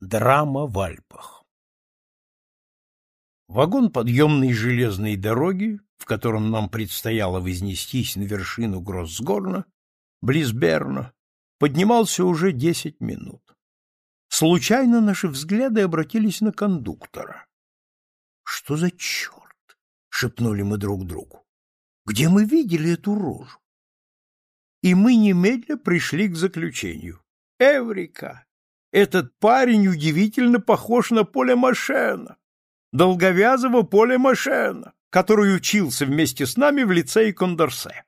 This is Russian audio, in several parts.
Драма в Альпах Вагон подъемной железной дороги, в котором нам предстояло вознестись на вершину Гроссгорна, близ Берна, поднимался уже десять минут. Случайно наши взгляды обратились на кондуктора. — Что за черт? — шепнули мы друг другу. — Где мы видели эту рожу? И мы немедля пришли к заключению. Эврика! Этот парень удивительно похож на Поля Машена, долговязого Поля Машена, который учился вместе с нами в лицее Кондорсе.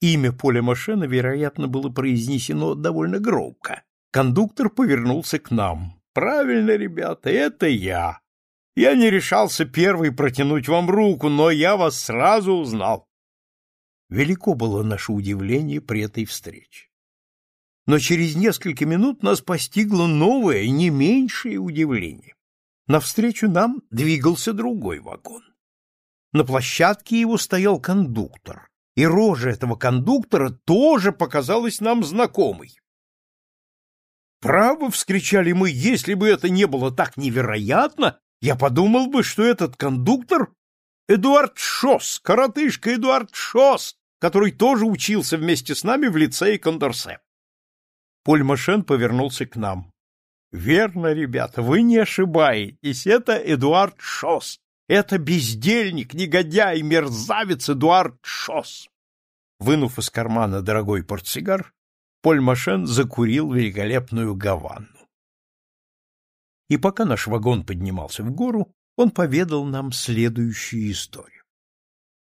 Имя Поля Машена, вероятно, было произнесено довольно громко. Кондуктор повернулся к нам. «Правильно, ребята, это я. Я не решался первый протянуть вам руку, но я вас сразу узнал». Велико было наше удивление при этой встрече но через несколько минут нас постигло новое, не меньшее удивление. Навстречу нам двигался другой вагон. На площадке его стоял кондуктор, и рожа этого кондуктора тоже показалась нам знакомой. «Право!» — вскричали мы, — «если бы это не было так невероятно, я подумал бы, что этот кондуктор — Эдуард Шос, коротышка Эдуард Шос, который тоже учился вместе с нами в лицее Кондорсе. Поль Машен повернулся к нам. — Верно, ребята, вы не ошибаетесь. Это Эдуард Шос. Это бездельник, негодяй, мерзавец Эдуард Шос. Вынув из кармана дорогой портсигар, Поль Машен закурил великолепную гаванну. И пока наш вагон поднимался в гору, он поведал нам следующую историю.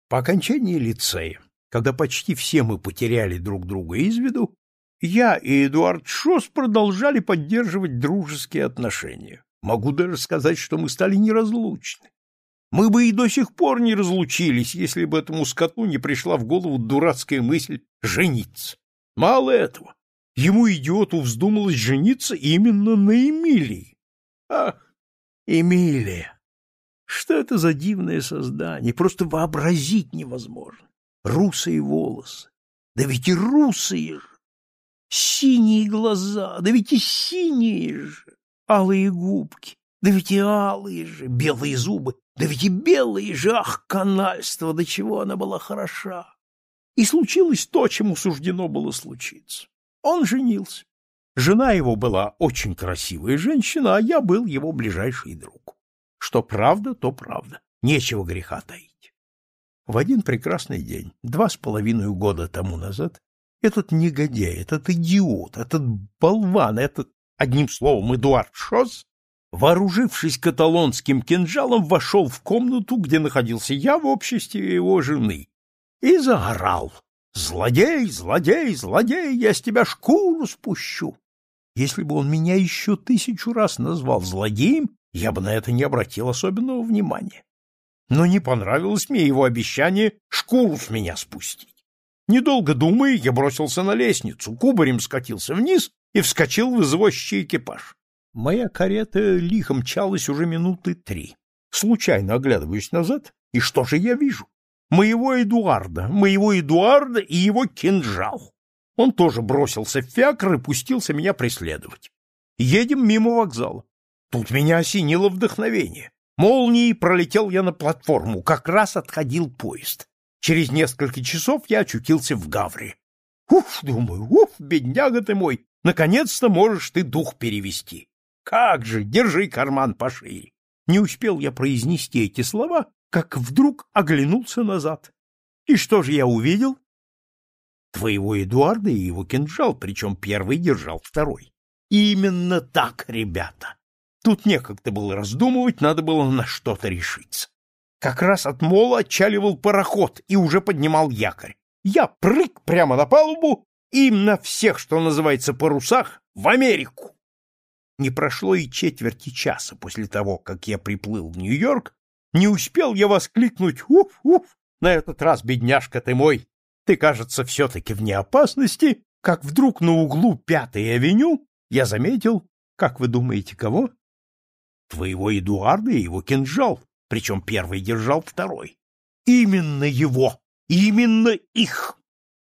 По окончании лицея, когда почти все мы потеряли друг друга из виду, я и Эдуард Шос продолжали поддерживать дружеские отношения. Могу даже сказать, что мы стали неразлучны. Мы бы и до сих пор не разлучились, если бы этому скоту не пришла в голову дурацкая мысль жениться. Мало этого, ему, идиоту, вздумалось жениться именно на Эмилии. Ах, Эмилия! Что это за дивное создание? Просто вообразить невозможно. Русые волосы. Да ведь и русые же! Синие глаза, да ведь и синие же, алые губки, да ведь и алые же, белые зубы, да ведь и белые же, ах, канальство, до чего она была хороша. И случилось то, чему суждено было случиться. Он женился. Жена его была очень красивая женщина, а я был его ближайший друг. Что правда, то правда. Нечего греха таить. В один прекрасный день, два с половиной года тому назад, этот негодяй, этот идиот, этот болван, этот, одним словом, Эдуард Шос, вооружившись каталонским кинжалом, вошел в комнату, где находился я в обществе его жены, и заорал. «Злодей, злодей, злодей, я с тебя шкуру спущу!» Если бы он меня еще тысячу раз назвал злодеем, я бы на это не обратил особенного внимания. Но не понравилось мне его обещание шкуру с меня спустить. Недолго думая, я бросился на лестницу, кубарем скатился вниз и вскочил в извозчий экипаж. Моя карета лихо мчалась уже минуты три. Случайно оглядываюсь назад, и что же я вижу? Моего Эдуарда, моего Эдуарда и его кинжал. Он тоже бросился в фиакр и пустился меня преследовать. Едем мимо вокзала. Тут меня осенило вдохновение. Молнией пролетел я на платформу, как раз отходил поезд. Через несколько часов я очутился в Гавре. Уф, думаю, уф, бедняга ты мой, наконец-то можешь ты дух перевести. Как же, держи карман по шее. Не успел я произнести эти слова, как вдруг оглянулся назад. И что же я увидел? Твоего Эдуарда и его кинжал, причем первый держал второй. Именно так, ребята. Тут некогда было раздумывать, надо было на что-то решиться. Как раз от мола отчаливал пароход и уже поднимал якорь. Я прыг прямо на палубу и на всех, что называется, парусах, в Америку. Не прошло и четверти часа после того, как я приплыл в Нью-Йорк, не успел я воскликнуть «Уф-уф!» На этот раз, бедняжка ты мой, ты, кажется, все-таки вне опасности, как вдруг на углу Пятой авеню я заметил, как вы думаете, кого? Твоего Эдуарда и его кинжал, причем первый держал второй. Именно его, именно их.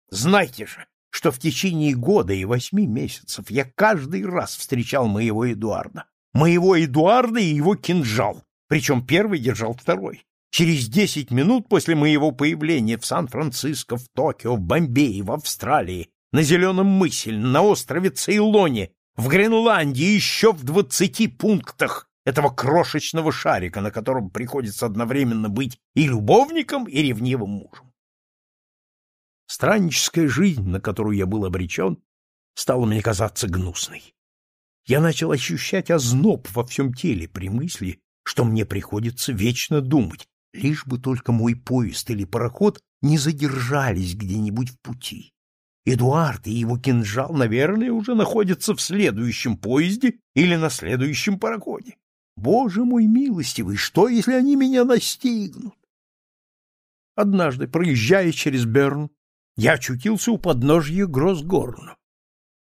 Знайте же, что в течение года и восьми месяцев я каждый раз встречал моего Эдуарда. Моего Эдуарда и его кинжал, причем первый держал второй. Через десять минут после моего появления в Сан-Франциско, в Токио, в Бомбее, в Австралии, на Зеленом мысе, на острове Цейлоне, в Гренландии, еще в двадцати пунктах этого крошечного шарика, на котором приходится одновременно быть и любовником, и ревнивым мужем. Странническая жизнь, на которую я был обречен, стала мне казаться гнусной. Я начал ощущать озноб во всем теле при мысли, что мне приходится вечно думать, лишь бы только мой поезд или пароход не задержались где-нибудь в пути. Эдуард и его кинжал, наверное, уже находятся в следующем поезде или на следующем пароходе. Боже мой милостивый, что, если они меня настигнут? Однажды, проезжая через Берн, я очутился у подножья Гроссгорна.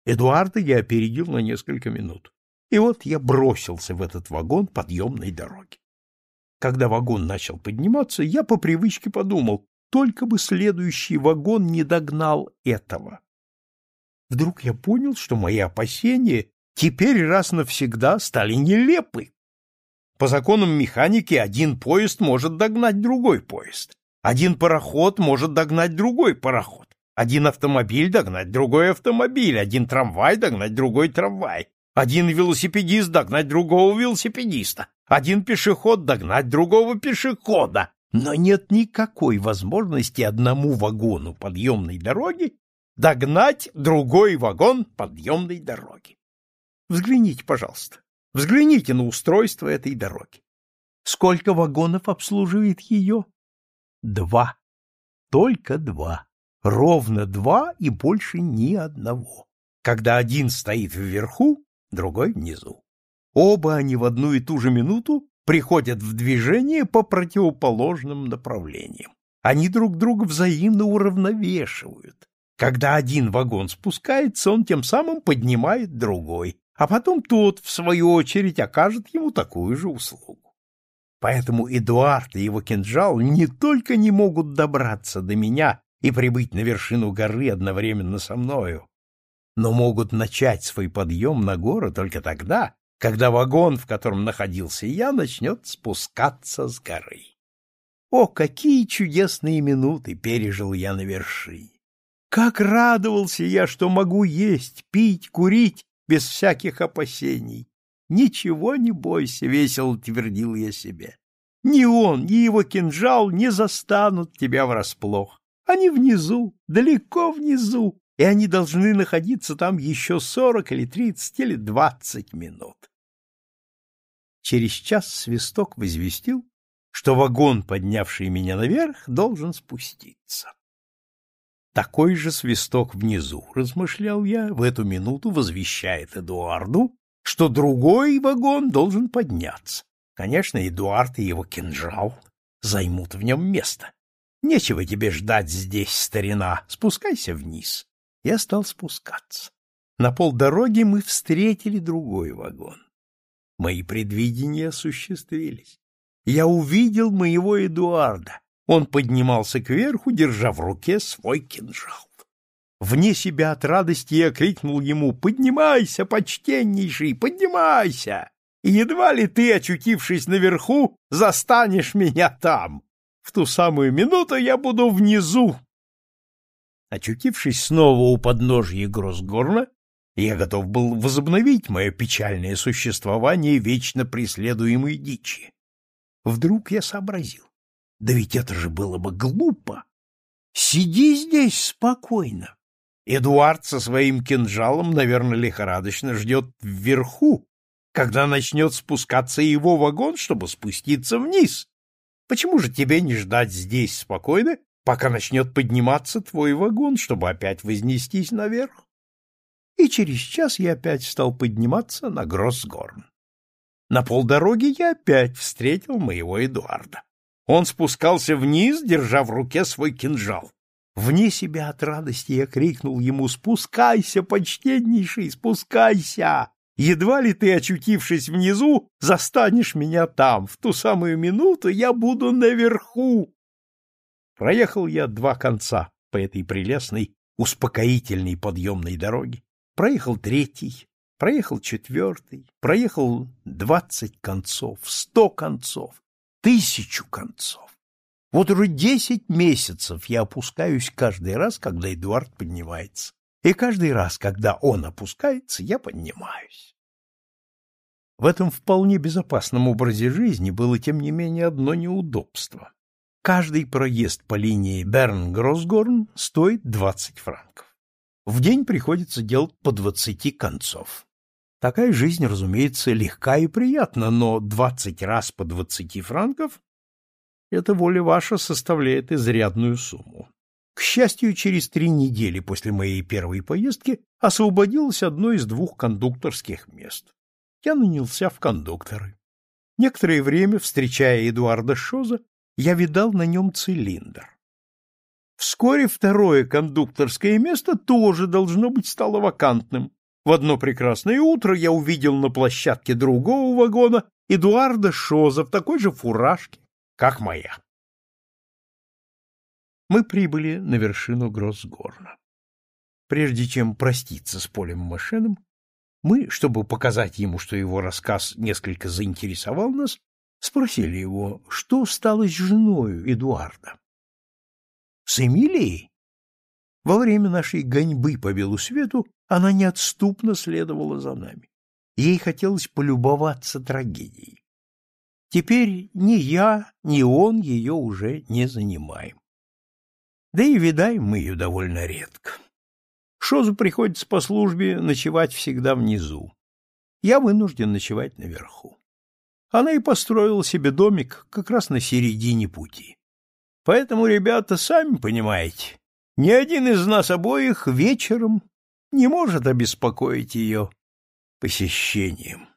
Эдуарда я опередил на несколько минут. И вот я бросился в этот вагон подъемной дороги. Когда вагон начал подниматься, я по привычке подумал, только бы следующий вагон не догнал этого. Вдруг я понял, что мои опасения теперь раз навсегда стали нелепы. По законам механики один поезд может догнать другой поезд. Один пароход может догнать другой пароход. Один автомобиль догнать другой автомобиль. Один трамвай догнать другой трамвай. Один велосипедист догнать другого велосипедиста один пешеход догнать другого пешехода, но нет никакой возможности одному вагону подъемной дороги догнать другой вагон подъемной дороги. Взгляните, пожалуйста, взгляните на устройство этой дороги. Сколько вагонов обслуживает ее? Два. Только два. Ровно два и больше ни одного. Когда один стоит вверху, другой внизу. Оба они в одну и ту же минуту приходят в движение по противоположным направлениям. Они друг друга взаимно уравновешивают. Когда один вагон спускается, он тем самым поднимает другой, а потом тот, в свою очередь, окажет ему такую же услугу. Поэтому Эдуард и его кинжал не только не могут добраться до меня и прибыть на вершину горы одновременно со мною, но могут начать свой подъем на гору только тогда, когда вагон, в котором находился я, начнет спускаться с горы. О, какие чудесные минуты пережил я на вершине! Как радовался я, что могу есть, пить, курить без всяких опасений! Ничего не бойся, — весело твердил я себе. Ни он, ни его кинжал не застанут тебя врасплох. Они внизу, далеко внизу, и они должны находиться там еще сорок или тридцать или двадцать минут. Через час свисток возвестил, что вагон, поднявший меня наверх, должен спуститься. Такой же свисток внизу, размышлял я, в эту минуту возвещает Эдуарду, что другой вагон должен подняться. Конечно, Эдуард и его кинжал займут в нем место. Нечего тебе ждать здесь, старина, спускайся вниз. Я стал спускаться. На полдороги мы встретили другой вагон. Мои предвидения осуществились. Я увидел моего Эдуарда. Он поднимался кверху, держа в руке свой кинжал. Вне себя от радости я крикнул ему «Поднимайся, почтеннейший, поднимайся! Едва ли ты, очутившись наверху, застанешь меня там. В ту самую минуту я буду внизу». Очутившись снова у подножья Гроссгорна, я готов был возобновить мое печальное существование вечно преследуемой дичи. Вдруг я сообразил. Да ведь это же было бы глупо. Сиди здесь спокойно. Эдуард со своим кинжалом, наверное, лихорадочно ждет вверху, когда начнет спускаться его вагон, чтобы спуститься вниз. Почему же тебе не ждать здесь спокойно, пока начнет подниматься твой вагон, чтобы опять вознестись наверх? и через час я опять стал подниматься на Гроссгорн. На полдороги я опять встретил моего Эдуарда. Он спускался вниз, держа в руке свой кинжал. Вне себя от радости я крикнул ему «Спускайся, почтеннейший, спускайся! Едва ли ты, очутившись внизу, застанешь меня там. В ту самую минуту я буду наверху!» Проехал я два конца по этой прелестной успокоительной подъемной дороги, проехал третий, проехал четвертый, проехал двадцать концов, сто концов, тысячу концов. Вот уже десять месяцев я опускаюсь каждый раз, когда Эдуард поднимается. И каждый раз, когда он опускается, я поднимаюсь. В этом вполне безопасном образе жизни было, тем не менее, одно неудобство. Каждый проезд по линии Берн-Гроссгорн стоит 20 франков. В день приходится делать по 20 концов. Такая жизнь, разумеется, легка и приятна, но 20 раз по 20 франков — это воля ваша составляет изрядную сумму. К счастью, через три недели после моей первой поездки освободилось одно из двух кондукторских мест. Я нанялся в кондукторы. Некоторое время, встречая Эдуарда Шоза, я видал на нем цилиндр. Вскоре второе кондукторское место тоже должно быть стало вакантным. В одно прекрасное утро я увидел на площадке другого вагона Эдуарда Шоза в такой же фуражке, как моя мы прибыли на вершину Гроссгорна. Прежде чем проститься с Полем Машином, мы, чтобы показать ему, что его рассказ несколько заинтересовал нас, спросили его, что стало с женою Эдуарда. — С Эмилией? Во время нашей гоньбы по белу свету она неотступно следовала за нами. Ей хотелось полюбоваться трагедией. Теперь ни я, ни он ее уже не занимаем. Да и видаем мы ее довольно редко. Шозу приходится по службе ночевать всегда внизу. Я вынужден ночевать наверху. Она и построила себе домик как раз на середине пути. Поэтому, ребята, сами понимаете, ни один из нас обоих вечером не может обеспокоить ее посещением.